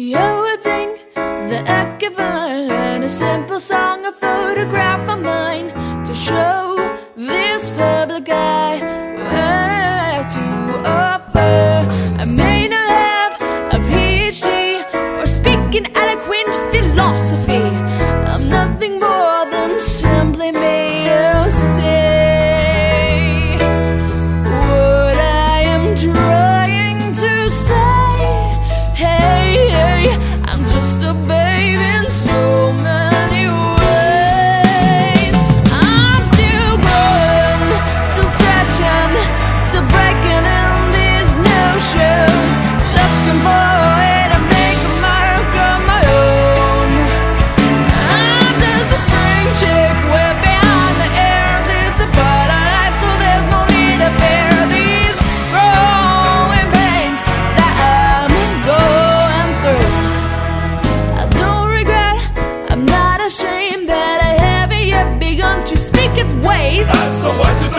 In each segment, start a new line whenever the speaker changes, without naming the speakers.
You would think the echo of a simple song, a photograph of mine to show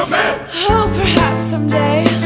a. Oh, perhaps someday.